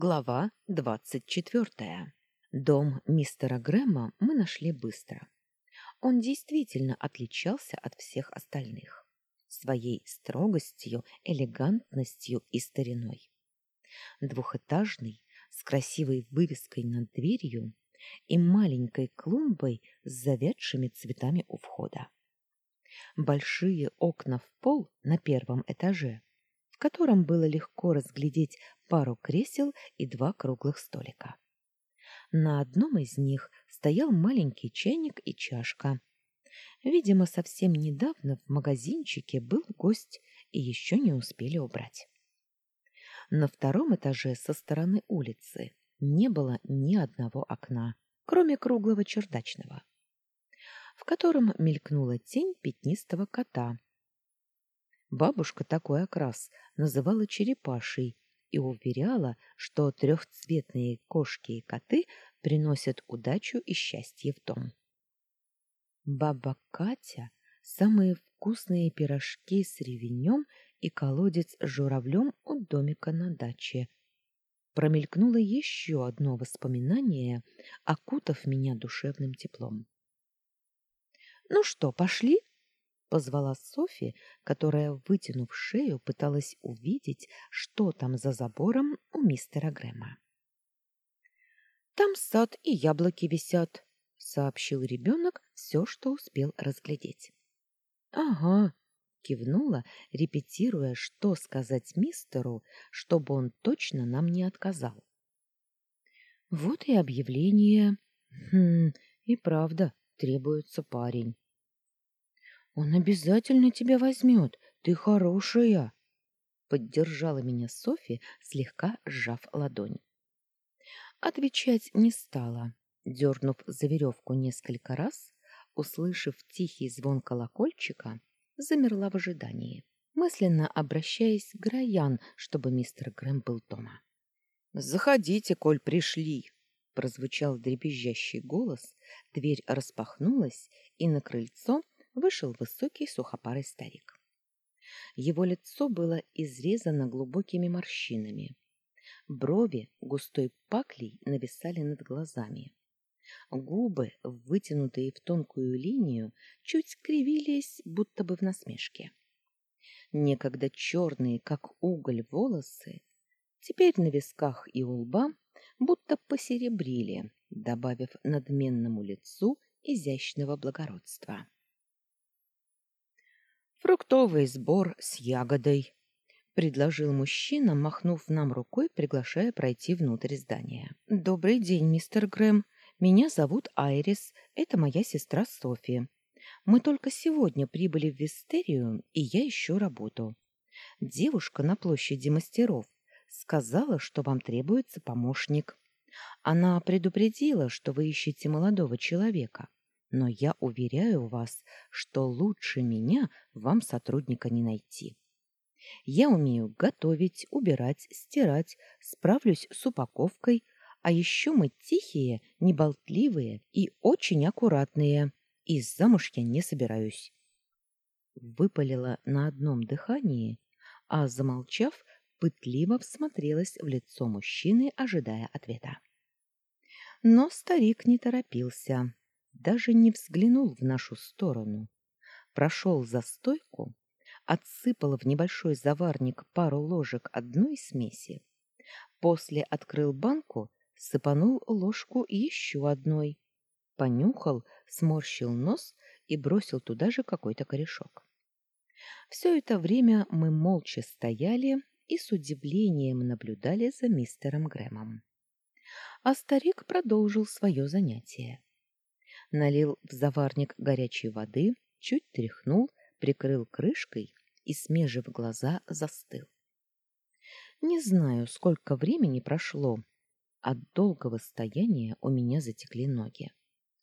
Глава двадцать четвертая. Дом мистера Грэма мы нашли быстро. Он действительно отличался от всех остальных своей строгостью, элегантностью и стариной. Двухэтажный, с красивой вывеской над дверью и маленькой клумбой с завядшими цветами у входа. Большие окна в пол на первом этаже в котором было легко разглядеть пару кресел и два круглых столика. На одном из них стоял маленький чайник и чашка. Видимо, совсем недавно в магазинчике был гость и еще не успели убрать. На втором этаже со стороны улицы не было ни одного окна, кроме круглого чердачного, в котором мелькнула тень пятнистого кота, Бабушка такой окрас называла черепашей и уверяла, что трехцветные кошки и коты приносят удачу и счастье в дом. Баба Катя самые вкусные пирожки с ревенем и колодец с журавлем у домика на даче. Промелькнуло еще одно воспоминание, окутав меня душевным теплом. — Ну что, пошли? Позвала Софи, которая, вытянув шею, пыталась увидеть, что там за забором у мистера Грэма. «Там сад и яблоки висят», — сообщил ребенок все, что успел разглядеть. «Ага», — кивнула, репетируя, что сказать мистеру, чтобы он точно нам не отказал. «Вот и объявление. Хм, и правда, требуется парень». Он обязательно тебя возьмет. Ты хорошая. Поддержала меня Софи, слегка сжав ладонь. Отвечать не стала, дернув за веревку несколько раз, услышав тихий звон колокольчика, замерла в ожидании, мысленно обращаясь к Граян, чтобы мистер Грэм был дома. «Заходите, коль пришли!» прозвучал дребезжащий голос, дверь распахнулась, и на крыльцо вышел высокий сухопарый старик. Его лицо было изрезано глубокими морщинами. Брови густой паклей нависали над глазами. Губы, вытянутые в тонкую линию, чуть скривились, будто бы в насмешке. Некогда черные, как уголь, волосы, теперь на висках и у лба будто посеребрили, добавив надменному лицу изящного благородства. Фруктовый сбор с ягодой, предложил мужчина, махнув нам рукой, приглашая пройти внутрь здания. Добрый день, мистер Грэм. Меня зовут Айрис, это моя сестра Софи. Мы только сегодня прибыли в Вестерию, и я ищу работу. Девушка на площади мастеров сказала, что вам требуется помощник. Она предупредила, что вы ищете молодого человека. Но я уверяю вас, что лучше меня вам сотрудника не найти. Я умею готовить, убирать, стирать, справлюсь с упаковкой, а еще мы тихие, неболтливые и очень аккуратные, и замуж я не собираюсь. Выпалила на одном дыхании, а, замолчав, пытливо всмотрелась в лицо мужчины, ожидая ответа. Но старик не торопился даже не взглянул в нашу сторону. Прошел за стойку, отсыпал в небольшой заварник пару ложек одной смеси. После открыл банку, сыпанул ложку еще одной. Понюхал, сморщил нос и бросил туда же какой-то корешок. Все это время мы молча стояли и с удивлением наблюдали за мистером Грэмом. А старик продолжил свое занятие налил в заварник горячей воды, чуть тряхнул, прикрыл крышкой и, смежив глаза, застыл. Не знаю, сколько времени прошло. От долгого стояния у меня затекли ноги,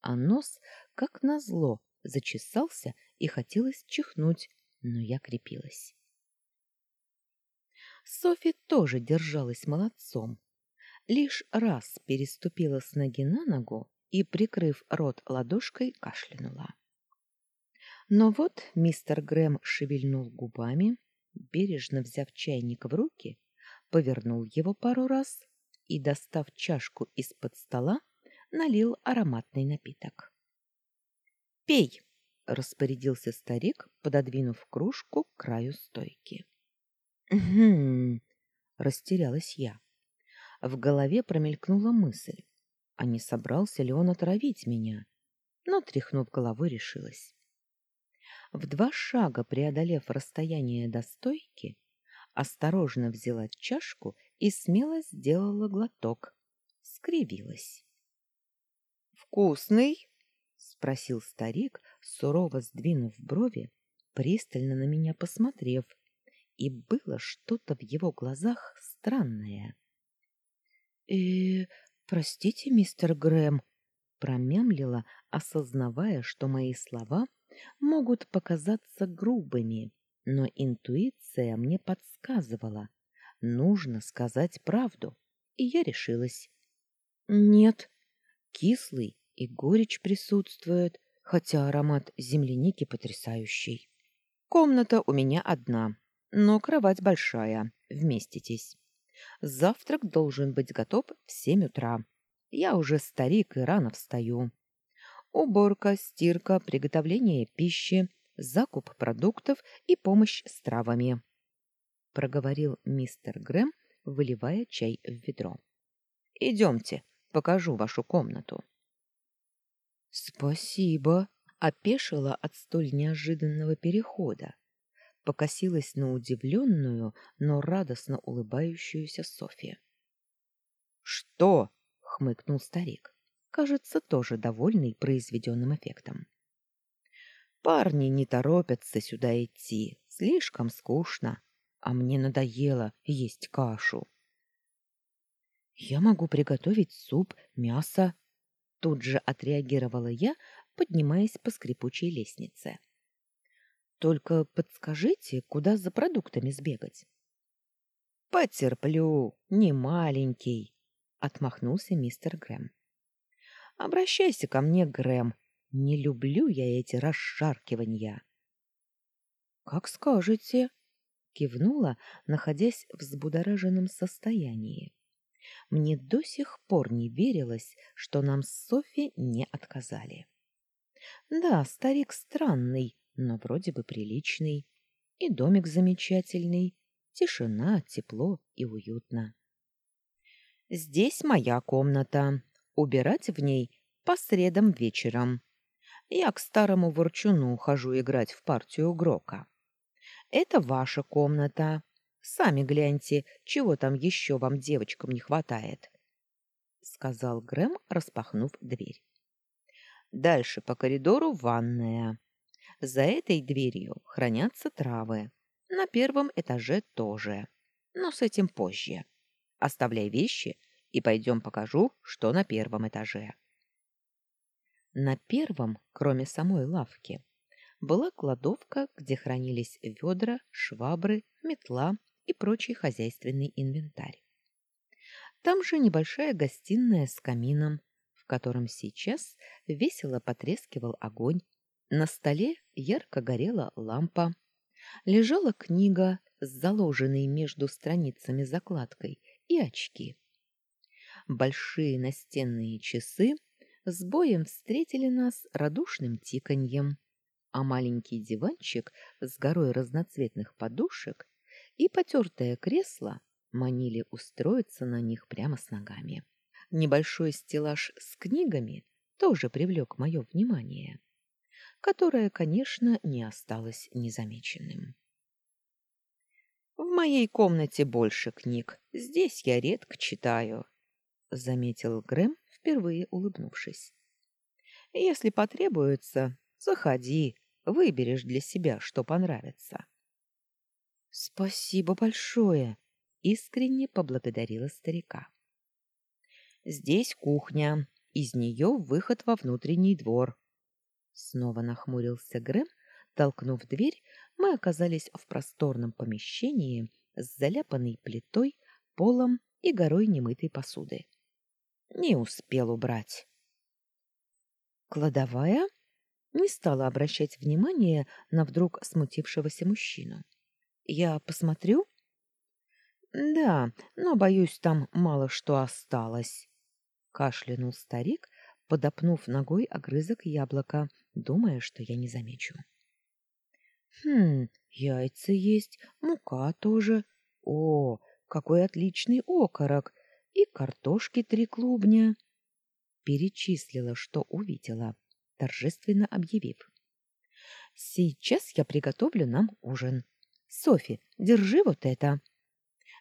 а нос, как назло, зачесался и хотелось чихнуть, но я крепилась. Софи тоже держалась молодцом. Лишь раз переступила с ноги на ногу, и, прикрыв рот ладошкой, кашлянула. Но вот мистер Грэм шевельнул губами, бережно взяв чайник в руки, повернул его пару раз и, достав чашку из-под стола, налил ароматный напиток. «Пей!» — распорядился старик, пододвинув кружку к краю стойки. «Угу!» — растерялась я. В голове промелькнула мысль, а не собрался ли он отравить меня? Но, тряхнув головой, решилась. В два шага преодолев расстояние до стойки, осторожно взяла чашку и смело сделала глоток. Скривилась. «Вкусный?» — спросил старик, сурово сдвинув брови, пристально на меня посмотрев, и было что-то в его глазах странное. э простите, мистер Грэм», — промямлила, осознавая, что мои слова могут показаться грубыми, но интуиция мне подсказывала, нужно сказать правду, и я решилась. Нет, кислый и горечь присутствует, хотя аромат земляники потрясающий. Комната у меня одна, но кровать большая, вместитесь. Завтрак должен быть готов в семь утра. Я уже старик и рано встаю. Уборка, стирка, приготовление пищи, закуп продуктов и помощь с травами, — проговорил мистер Грэм, выливая чай в ведро. — Идемте, покажу вашу комнату. — Спасибо, — опешила от столь неожиданного перехода. Покосилась на удивленную, но радостно улыбающуюся Софи. — Что? — хмыкнул старик, кажется, тоже довольный произведенным эффектом. Парни не торопятся сюда идти, слишком скучно, а мне надоело есть кашу. Я могу приготовить суп, мясо. Тут же отреагировала я, поднимаясь по скрипучей лестнице. Только подскажите, куда за продуктами сбегать? Потерплю, не маленький, отмахнулся мистер Грэм. Обращайся ко мне, Грэм, не люблю я эти расшаркивания. — Как скажете, — кивнула, находясь в взбудораженном состоянии. Мне до сих пор не верилось, что нам с Софи не отказали. Да, старик странный, но вроде бы приличный. И домик замечательный. Тишина, тепло и уютно. Здесь моя комната. Убирать в ней по средам вечером. Я к старому ворчуну хожу играть в партию Грока. Это ваша комната. Сами гляньте, чего там еще вам, девочкам, не хватает. — сказал Грэм, распахнув дверь. Дальше по коридору ванная. За этой дверью хранятся травы. На первом этаже тоже. Но с этим позже. Оставляй вещи и пойдем покажу, что на первом этаже. На первом, кроме самой лавки, была кладовка, где хранились ведра, швабры, метла и прочий хозяйственный инвентарь. Там же небольшая гостиная с камином, в котором сейчас весело потрескивал огонь. На столе ярко горела лампа. Лежала книга с заложенной между страницами закладкой и очки. Большие настенные часы с боем встретили нас радушным тиканьем, а маленький диванчик с горой разноцветных подушек и потертое кресло манили устроиться на них прямо с ногами. Небольшой стеллаж с книгами тоже привлек мое внимание, которое, конечно, не осталось незамеченным. «В моей комнате больше книг, здесь я редко читаю», — заметил Грэм, впервые улыбнувшись. Если потребуется, заходи, выберешь для себя, что понравится. Спасибо большое, искренне поблагодарила старика. Здесь кухня, из нее выход во внутренний двор. Снова нахмурился Грэм, толкнув дверь, мы оказались в просторном помещении с заляпанной плитой, полом и горой немытой посуды. Не успел убрать. Кладовая не стала обращать внимания на вдруг смутившегося мужчину. Я посмотрю? Да, но, боюсь, там мало что осталось. Кашлянул старик, подопнув ногой огрызок яблока, думая, что я не замечу. Хм, яйца есть, мука тоже. О, какой отличный окорок! И картошки три клубня. Перечислила, что увидела, торжественно объявив. Сейчас я приготовлю нам ужин. Софи, держи вот это.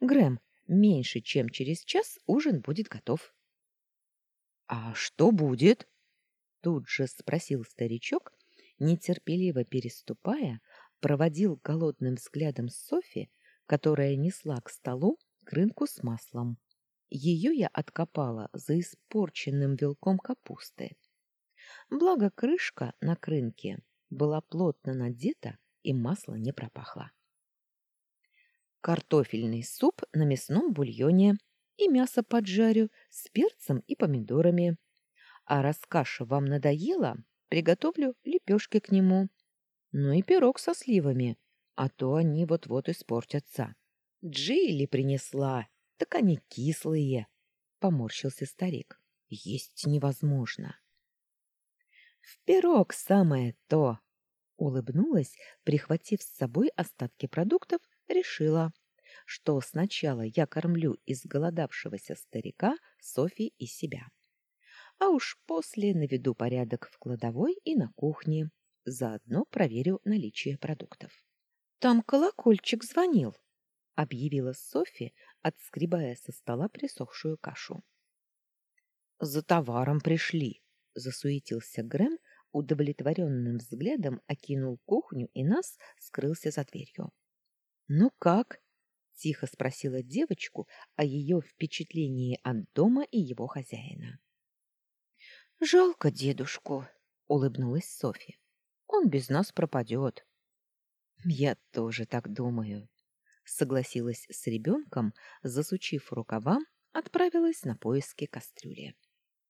Грэм, меньше чем через час ужин будет готов. — А что будет? — тут же спросил старичок, нетерпеливо переступая, проводил голодным взглядом Софи, которая несла к столу крынку с маслом. Ее я откопала за испорченным вилком капусты. Благо крышка на крынке была плотно надета, и масло не пропахло. Картофельный суп на мясном бульоне и мясо поджарю с перцем и помидорами. А раз каша вам надоела, приготовлю лепешки к нему. Ну и пирог со сливами, а то они вот-вот испортятся. Джилли принесла, так они кислые, — поморщился старик. Есть невозможно. В пирог самое то, — улыбнулась, прихватив с собой остатки продуктов, решила, что сначала я кормлю изголодавшегося старика, Софи и себя. А уж после наведу порядок в кладовой и на кухне, заодно проверю наличие продуктов. Там колокольчик звонил, — объявила Софи, отскребая со стола присохшую кашу. — За товаром пришли, — засуетился Грэм, удовлетворенным взглядом окинул кухню и нас, скрылся за дверью. — Ну как? — тихо спросила девочку о ее впечатлении от дома и его хозяина. — Жалко дедушку, — улыбнулась Софья. — Он без нас пропадет. — Я тоже так думаю, — согласилась с ребенком, засучив рукава, отправилась на поиски кастрюли.